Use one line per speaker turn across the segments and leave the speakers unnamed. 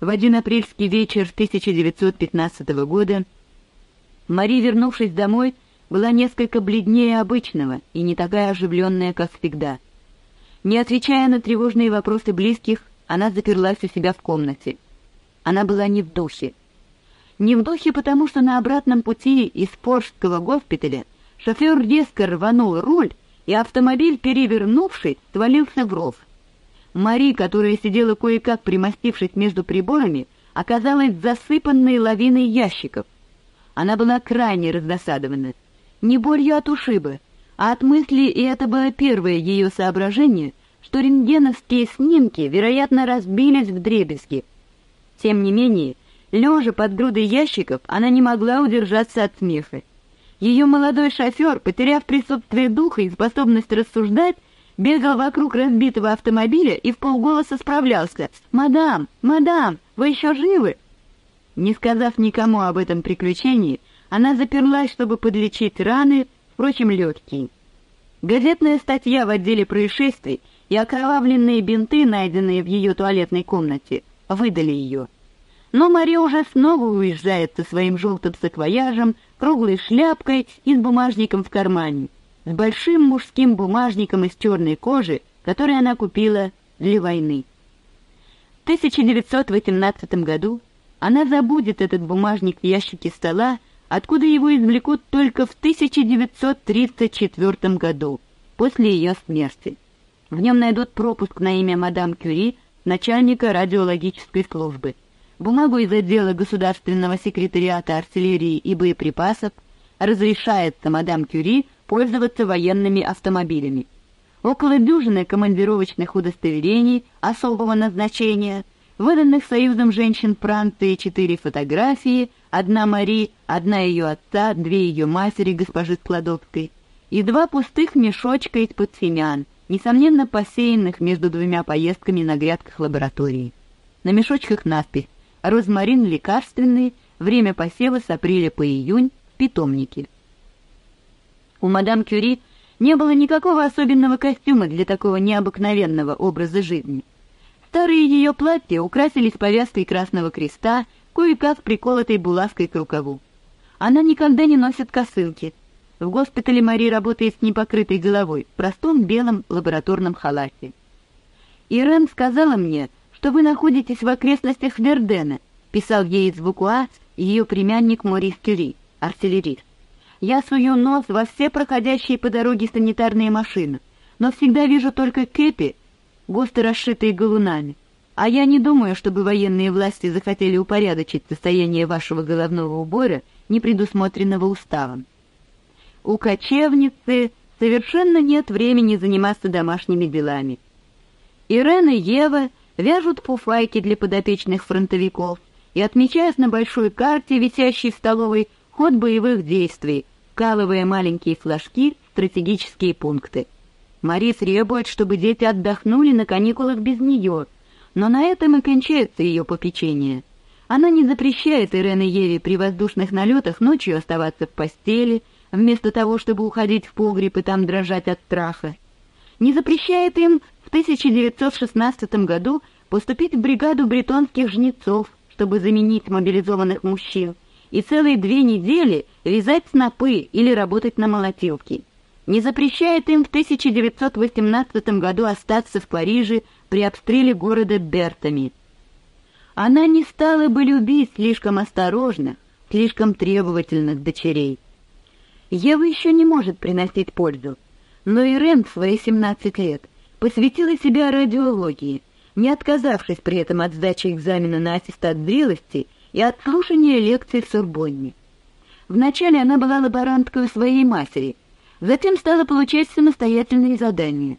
В один апрельский вечер 1915 года Мари, вернувшись домой, была несколько бледнее обычного и не такая оживленная, как всегда. Не отвечая на тревожные вопросы близких, она заперлась у себя в комнате. Она была не в духе. Не в духе, потому что на обратном пути из Поржского госпиталя шофер резко рванул руль, и автомобиль, перевернувшись, свалился в ров. Мари, которая сидела кое-как примостившись между приборами, оказалась засыпанной лавиной ящиков. Она была крайне раздосадована. Не болью от ушиба, а от мысли, и это было первое ее соображение, что рентгеновские снимки, вероятно, разбились в дребезги. Тем не менее, лежа под грудой ящиков, она не могла удержаться от смеха. Ее молодой шофер, потеряв присутствие духа и способность рассуждать, бегал вокруг разбитого автомобиля и в полголоса справлялся. «Мадам! Мадам! Вы еще живы?» Не сказав никому об этом приключении, она заперлась, чтобы подлечить раны, впрочем, легкие. Газетная статья в отделе происшествий и окровавленные бинты, найденные в ее туалетной комнате, выдали ее. Но Мария уже снова уезжает со своим желтым саквояжем, круглой шляпкой и с бумажником в кармане, с большим мужским бумажником из черной кожи, который она купила для войны. В 1918 году она забудет этот бумажник в ящике стола, откуда его извлекут только в 1934 году, после ее смерти. В нем найдут пропуск на имя мадам Кюри, начальника радиологической службы – бумагу из отдела государственного секретариата артиллерии и боеприпасов разрешается мадам Кюри пользоваться военными автомобилями. Около дюжины командировочных удостоверений особого назначения, выданных Союзом женщин Франции четыре фотографии, одна Мари, одна ее отца, две ее матери, госпожи Складовской, и два пустых мешочка из-под семян, несомненно посеянных между двумя поездками на грядках лаборатории. На мешочках надпись розмарин лекарственный, время посева с апреля по июнь в питомнике. У мадам Кюри не было никакого особенного костюма для такого необыкновенного образа жизни. Старые ее платья украсились повязкой красного креста, кое-как приколотой булавкой к рукаву. Она никогда не носит косынки. В госпитале Мари работает с непокрытой головой, в простом белом лабораторном халате. Ирен сказала мне, что вы находитесь в окрестностях Вердена, писал ей из Вукуа ее племянник Морис Кюри, артиллерист. Я сую нос во все проходящие по дороге санитарные машины, но всегда вижу только кепи, густо расшитые галунами. А я не думаю, чтобы военные власти захотели упорядочить состояние вашего головного убора, не предусмотренного уставом. У кочевницы совершенно нет времени заниматься домашними делами. Ирена и Ева вяжут фуфайки для подопечных фронтовиков и отмечают на большой карте, висящей в столовой, ход боевых действий, вкалывая маленькие флажки, стратегические пункты. Мари требует, чтобы дети отдохнули на каникулах без нее, но на этом и кончается ее попечение. Она не запрещает Ирен и Еве при воздушных налетах ночью оставаться в постели, вместо того, чтобы уходить в погреб и там дрожать от страха. Не запрещает им в 1916 году поступить в бригаду бретонских жнецов, чтобы заменить мобилизованных мужчин, и целые две недели вязать снопы или работать на молотилке. Не запрещает им в 1918 году остаться в Париже при обстреле города Бертами. Она не стала бы любить слишком осторожных, слишком требовательных дочерей. Ева еще не может приносить пользу, но Ирен в свои 17 лет — посвятила себя радиологии, не отказавшись при этом от сдачи экзамена на аттестат зрелости и от слушания лекций в Сорбонне. Вначале она была лаборанткой у своей матери, затем стала получать самостоятельные задания.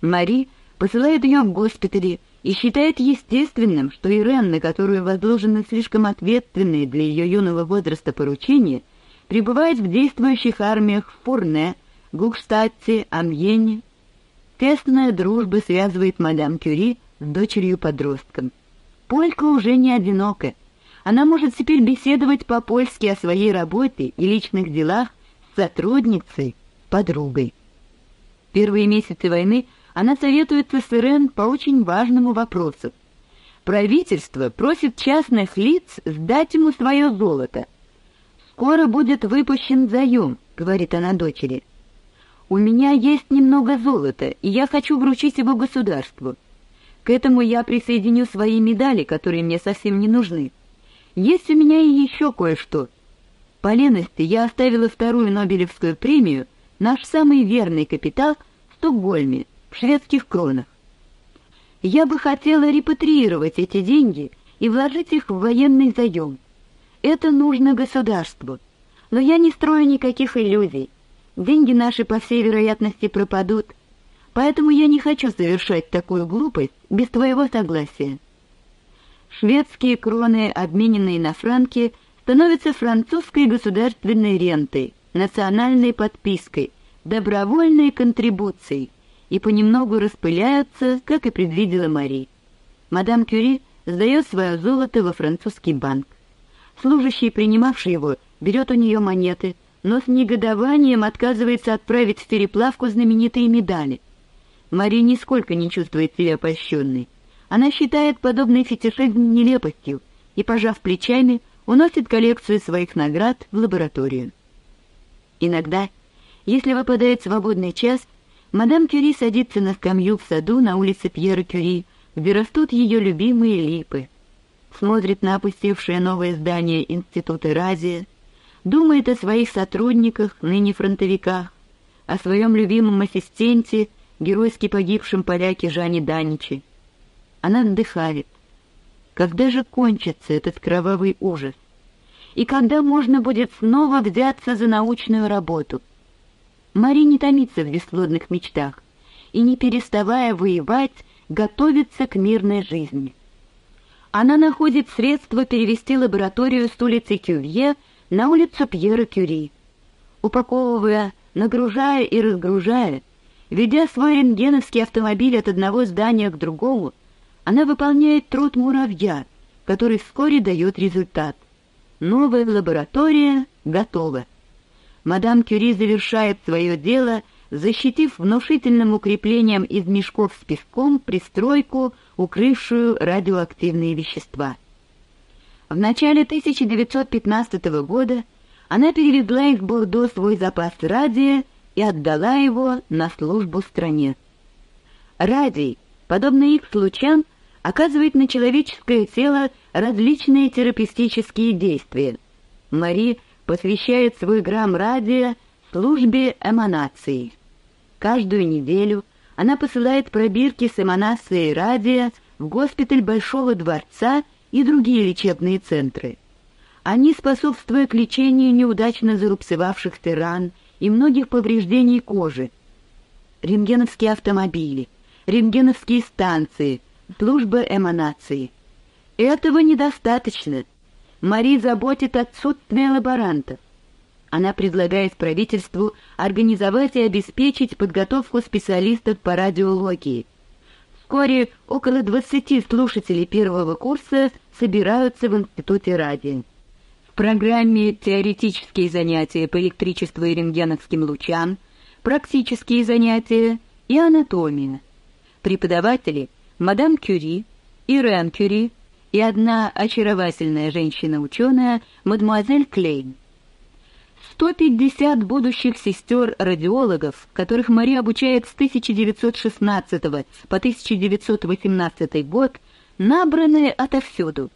Мари посылает ее в госпитале и считает естественным, что Ирен, на которую возложены слишком ответственные для ее юного возраста поручения, пребывает в действующих армиях в Фурне, Гукштадте, Амьене, Тесная дружба связывает мадам Кюри с дочерью-подростком. Полька уже не одинока. Она может теперь беседовать по-польски о своей работе и личных делах с сотрудницей, подругой. Первые месяцы войны она советуется с Ирен по очень важному вопросу. Правительство просит частных лиц сдать ему свое золото. «Скоро будет выпущен заем», — говорит она дочери. «У меня есть немного золота, и я хочу вручить его государству. К этому я присоединю свои медали, которые мне совсем не нужны. Есть у меня и еще кое-что. По лености я оставила вторую Нобелевскую премию, наш самый верный капитал, в Стокгольме, в шведских кронах. Я бы хотела репатриировать эти деньги и вложить их в военный заем. Это нужно государству. Но я не строю никаких иллюзий. Деньги наши, по всей вероятности, пропадут. Поэтому я не хочу совершать такую глупость без твоего согласия. Шведские кроны, обмененные на франки, становятся французской государственной рентой, национальной подпиской, добровольной контрибуцией и понемногу распыляются, как и предвидела Мари. Мадам Кюри сдает свое золото во французский банк. Служащий, принимавший его, берет у нее монеты, но с негодованием отказывается отправить в переплавку знаменитые медали. Мари нисколько не чувствует себя польщенной. Она считает подобный фетишизм нелепостью и, пожав плечами, уносит коллекцию своих наград в лабораторию. Иногда, если выпадает свободный час, мадам Кюри садится на скамью в саду на улице Пьера Кюри, где растут ее любимые липы, смотрит на опустевшее новое здание Института Разия, думает о своих сотрудниках, ныне фронтовиках, о своем любимом ассистенте, геройски погибшем поляке Жане Даниче. Она вздыхает. Когда же кончится этот кровавый ужас? И когда можно будет снова взяться за научную работу? Мари не томится в бесплодных мечтах и, не переставая воевать, готовится к мирной жизни она находит средства перевести лабораторию с улицы Кювье на улицу Пьера Кюри. Упаковывая, нагружая и разгружая, ведя свой рентгеновский автомобиль от одного здания к другому, она выполняет труд муравья, который вскоре дает результат. Новая лаборатория готова. Мадам Кюри завершает свое дело защитив внушительным укреплением из мешков с песком пристройку, укрывшую радиоактивные вещества. В начале 1915 года она перевезла из Бордо свой запас радия и отдала его на службу стране. Радий, подобно Х-лучам, оказывает на человеческое тело различные терапевтические действия. Мари посвящает свой грамм радия службе эманации. Каждую неделю она посылает пробирки с эманацией радия в госпиталь Большого дворца и другие лечебные центры. Они способствуют лечению неудачно зарубцевавшихся ран и многих повреждений кожи. Рентгеновские автомобили, рентгеновские станции, служба эманации. Этого недостаточно. Мари заботит отсутствие лаборантов. Она предлагает правительству организовать и обеспечить подготовку специалистов по радиологии. Вскоре около 20 слушателей первого курса собираются в Институте радио. В программе теоретические занятия по электричеству и рентгеновским лучам, практические занятия и анатомия. Преподаватели – мадам Кюри, Ирен Кюри и одна очаровательная женщина-ученая, мадемуазель Клейн. 150 будущих сестер-радиологов, которых Мария обучает с 1916 по 1918 год, набраны отовсюду.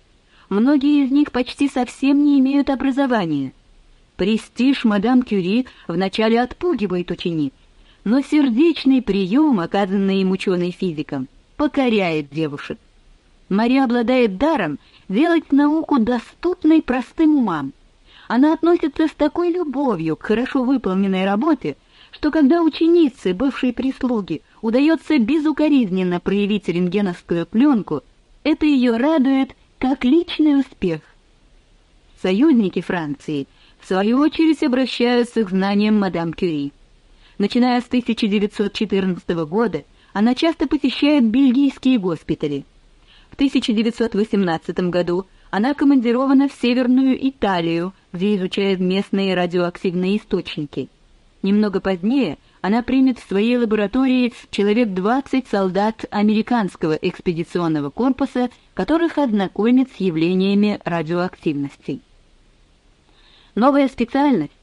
Многие из них почти совсем не имеют образования. Престиж мадам Кюри вначале отпугивает учениц, но сердечный прием, оказанный им ученый-физиком, покоряет девушек. Мария обладает даром делать науку доступной простым умам. Она относится с такой любовью к хорошо выполненной работе, что когда ученице бывшей прислуги удается безукоризненно проявить рентгеновскую пленку, это ее радует как личный успех. Союзники Франции, в свою очередь, обращаются к знаниям мадам Кюри. Начиная с 1914 года, она часто посещает бельгийские госпитали. В 1918 году она командирована в Северную Италию, где изучает местные радиоактивные источники. Немного позднее она примет в своей лаборатории человек 20 солдат американского экспедиционного корпуса, которых ознакомит с явлениями радиоактивности. Новая специальность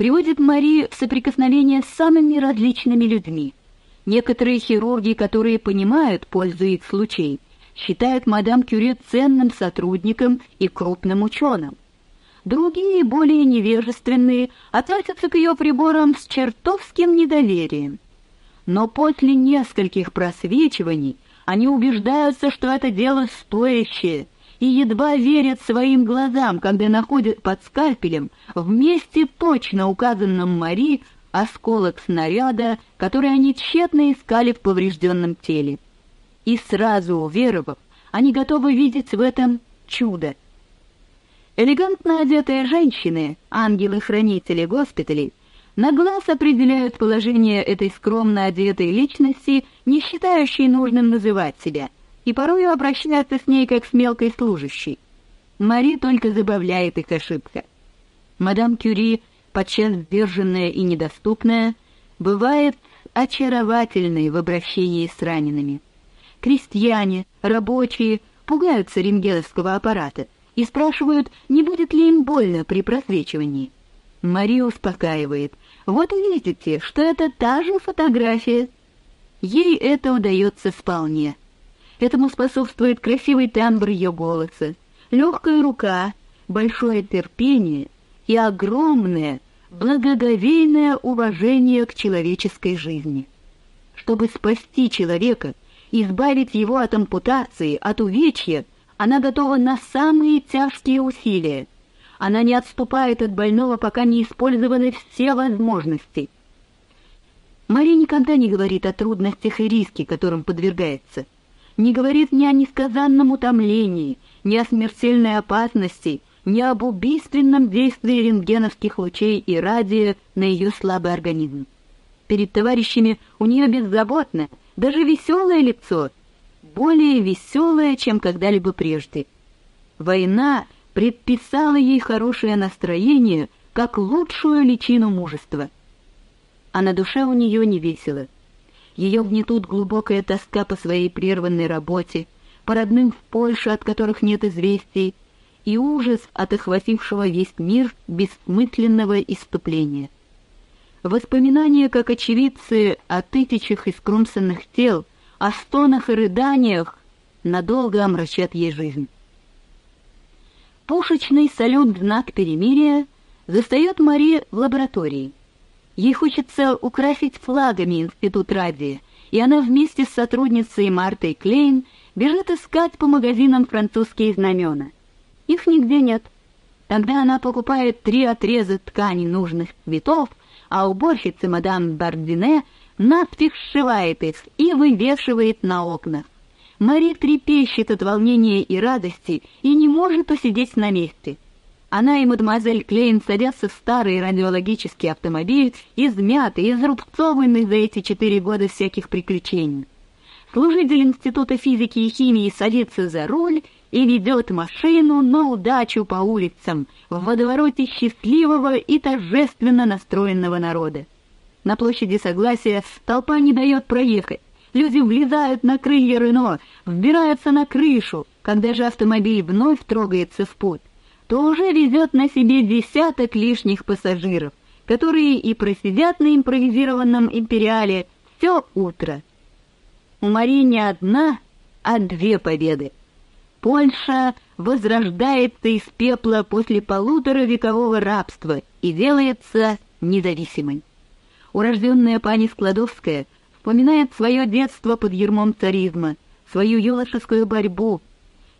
приводит Мари в соприкосновение с самыми различными людьми. Некоторые хирурги, которые понимают пользу их случаев, считают мадам Кюре ценным сотрудником и крупным ученым. Другие, более невежественные, относятся к ее приборам с чертовским недоверием. Но после нескольких просвечиваний они убеждаются, что это дело стоящее, и едва верят своим глазам, когда находят под скальпелем в месте точно указанном Мари осколок снаряда, который они тщетно искали в поврежденном теле. И сразу уверовав, они готовы видеть в этом чудо. Элегантно одетые женщины, ангелы-хранители госпиталей, на глаз определяют положение этой скромно одетой личности, не считающей нужным называть себя — и порою обращаются с ней как с мелкой служащей. Мари только забавляет их ошибка. Мадам Кюри, подчас сдержанная и недоступная, бывает очаровательной в обращении с ранеными. Крестьяне, рабочие пугаются рентгеновского аппарата и спрашивают, не будет ли им больно при просвечивании. Мария успокаивает. «Вот видите, что это та же фотография». Ей это удается вполне. Этому способствует красивый тембр ее голоса, легкая рука, большое терпение и огромное, благоговейное уважение к человеческой жизни. Чтобы спасти человека, избавить его от ампутации, от увечья, она готова на самые тяжкие усилия. Она не отступает от больного, пока не использованы все возможности. Мария никогда не говорит о трудностях и риске, которым подвергается не говорит ни о несказанном утомлении, ни о смертельной опасности, ни об убийственном действии рентгеновских лучей и радия на ее слабый организм. Перед товарищами у нее беззаботное, даже веселое лицо, более веселое, чем когда-либо прежде. Война предписала ей хорошее настроение как лучшую личину мужества. А на душе у нее не весело — ее гнетут глубокая тоска по своей прерванной работе, по родным в Польше, от которых нет известий, и ужас от охватившего весь мир бессмысленного иступления. Воспоминания, как очевидцы о тысячах искромсанных тел, о стонах и рыданиях, надолго омрачат ей жизнь. Пушечный салют знак перемирия застает Мари в лаборатории. Ей хочется украсить флагами Институт Радия, и она вместе с сотрудницей Мартой Клейн бежит искать по магазинам французские знамена. Их нигде нет. Тогда она покупает три отреза ткани нужных цветов, а уборщица мадам Бардине наспех сшивает их и вывешивает на окнах. Мари трепещет от волнения и радости и не может усидеть на месте — она и мадемуазель Клейн садятся в старый радиологический автомобиль, измятый, изрубцованный за эти четыре года всяких приключений. Служитель Института физики и химии садится за руль и ведет машину на удачу по улицам в водовороте счастливого и торжественно настроенного народа. На площади Согласия толпа не дает проехать. Люди влезают на крылья Рено, взбираются на крышу, когда же автомобиль вновь трогается в путь то уже везет на себе десяток лишних пассажиров, которые и просидят на импровизированном империале все утро. У Марии не одна, а две победы. Польша возрождается из пепла после полуторавекового рабства и делается независимой. Урожденная пани Складовская вспоминает свое детство под ермом царизма, свою юношескую борьбу,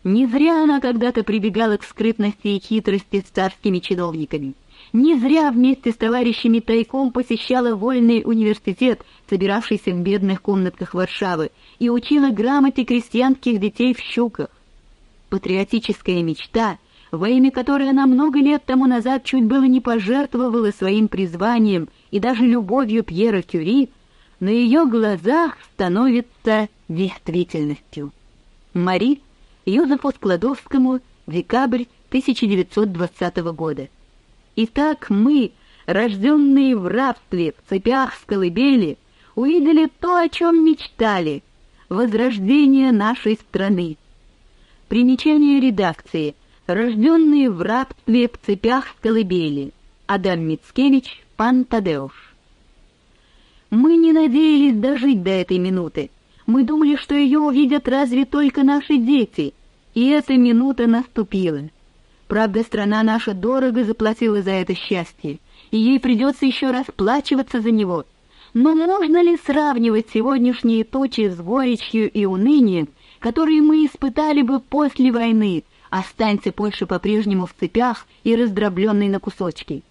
не зря она когда-то прибегала к скрытности и хитрости с царскими чиновниками. Не зря вместе с товарищами тайком посещала вольный университет, собиравшийся в бедных комнатках Варшавы, и учила грамоте крестьянских детей в щуках. Патриотическая мечта, во имя которой она много лет тому назад чуть было не пожертвовала своим призванием и даже любовью Пьера Кюри, на ее глазах становится действительностью. Мари Юзефу Складовскому, декабрь 1920 года. Итак, мы, рожденные в рабстве, в цепях с колыбели, увидели то, о чем мечтали — возрождение нашей страны. Примечание редакции. Рожденные в рабстве, в цепях с колыбели. Адам Мицкевич, пан. Мы не надеялись дожить до этой минуты. Мы думали, что ее увидят разве только наши дети. И эта минута наступила. Правда, страна наша дорого заплатила за это счастье, и ей придется еще расплачиваться за него. Но можно ли сравнивать сегодняшние точи с горечью и унынием, которые мы испытали бы после войны, останься Польша по-прежнему в цепях и раздробленной на кусочки?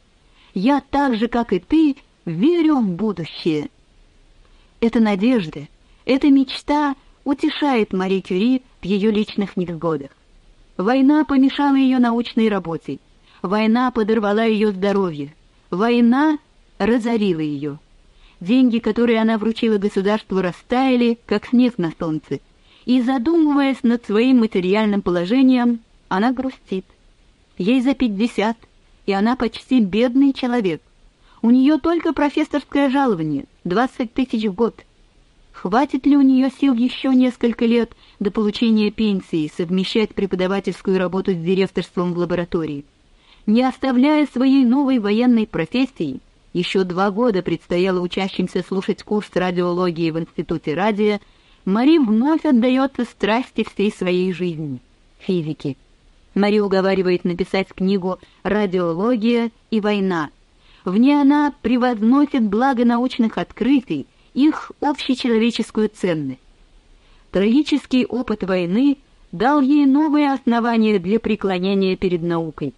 Я так же, как и ты, верю в будущее. Эта надежда, эта мечта утешает Мари Кюри в ее личных невзгодах. Война помешала ее научной работе. Война подорвала ее здоровье. Война разорила ее. Деньги, которые она вручила государству, растаяли, как снег на солнце. И, задумываясь над своим материальным положением, она грустит. Ей за пятьдесят, и она почти бедный человек. У нее только профессорское жалование — двадцать тысяч в год — Хватит ли у нее сил еще несколько лет до получения пенсии совмещать преподавательскую работу с директорством в лаборатории? Не оставляя своей новой военной профессии, еще два года предстояло учащимся слушать курс радиологии в Институте радио, Мари вновь отдается страсти всей своей жизни — физике. Мари уговаривает написать книгу «Радиология и война». В ней она превозносит благо научных открытий, их общечеловеческую ценность. Трагический опыт войны дал ей новые основания для преклонения перед наукой.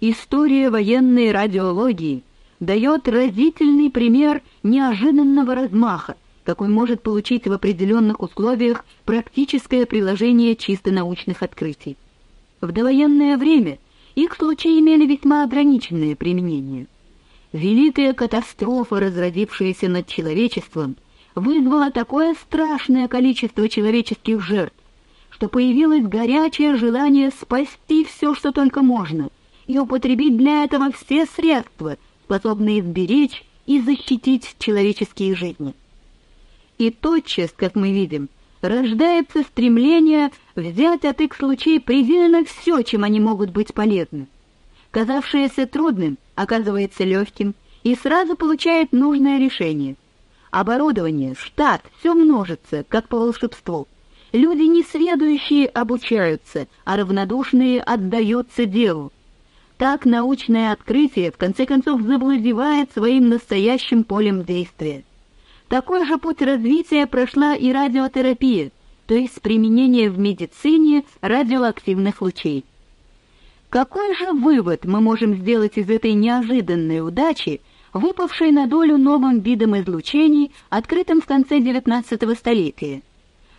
История военной радиологии дает разительный пример неожиданного размаха, какой может получить в определенных условиях практическое приложение чисто научных открытий. В довоенное время их случаи имели весьма ограниченное применение – Великая катастрофа, разродившаяся над человечеством, вызвала такое страшное количество человеческих жертв, что появилось горячее желание спасти все, что только можно, и употребить для этого все средства, способные сберечь и защитить человеческие жизни. И тотчас, как мы видим, рождается стремление взять от их случаев предельно все, чем они могут быть полезны. Казавшееся трудным оказывается легким и сразу получает нужное решение. Оборудование, штат, все множится, как по волшебству. Люди несведущие обучаются, а равнодушные отдаются делу. Так научное открытие в конце концов завладевает своим настоящим полем действия. Такой же путь развития прошла и радиотерапия, то есть применение в медицине радиоактивных лучей. Какой же вывод мы можем сделать из этой неожиданной удачи, выпавшей на долю новым видом излучений, открытым в конце XIX столетия?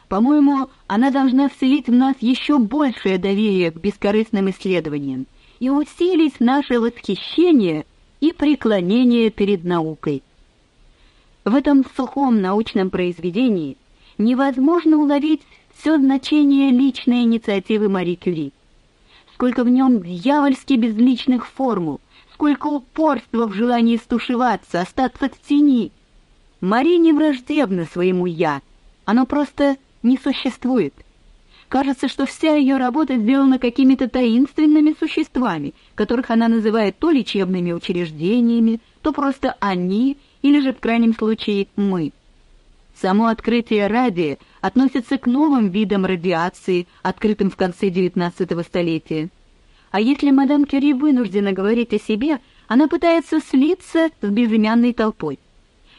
По-моему, она должна вселить в нас еще большее доверие к бескорыстным исследованиям и усилить наше восхищение и преклонение перед наукой. В этом сухом научном произведении невозможно уловить все значение личной инициативы Мари Кюри сколько в нем дьявольски безличных формул, сколько упорства в желании стушеваться, остаться в тени. Мари не враждебна своему «я», оно просто не существует. Кажется, что вся ее работа сделана какими-то таинственными существами, которых она называет то лечебными учреждениями, то просто «они» или же, в крайнем случае, «мы». Само открытие радия относится к новым видам радиации, открытым в конце XIX столетия. А если мадам Кюри вынуждена говорить о себе, она пытается слиться с безымянной толпой.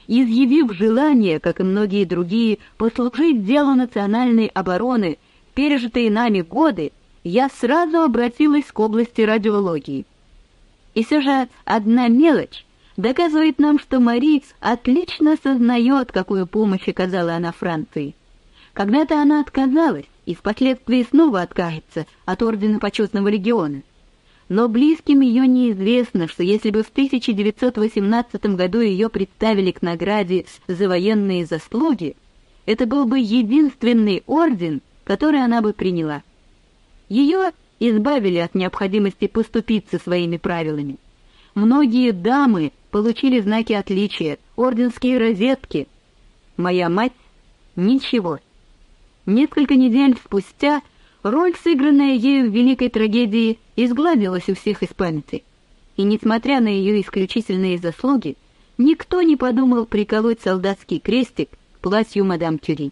Изъявив желание, как и многие другие, послужить делу национальной обороны пережитые нами годы, я сразу обратилась к области радиологии. И все же одна мелочь доказывает нам, что Мари отлично сознает, какую помощь оказала она Франции. Когда-то она отказалась и впоследствии снова откажется от Ордена Почетного Легиона. Но близким ее неизвестно, что если бы в 1918 году ее представили к награде за военные заслуги, это был бы единственный орден, который она бы приняла. Ее избавили от необходимости поступиться своими правилами. Многие дамы получили знаки отличия, орденские розетки. Моя мать — ничего. Несколько недель спустя роль, сыгранная ею в великой трагедии, изгладилась у всех из памяти. И, несмотря на ее исключительные заслуги, никто не подумал приколоть солдатский крестик к платью мадам Кюри.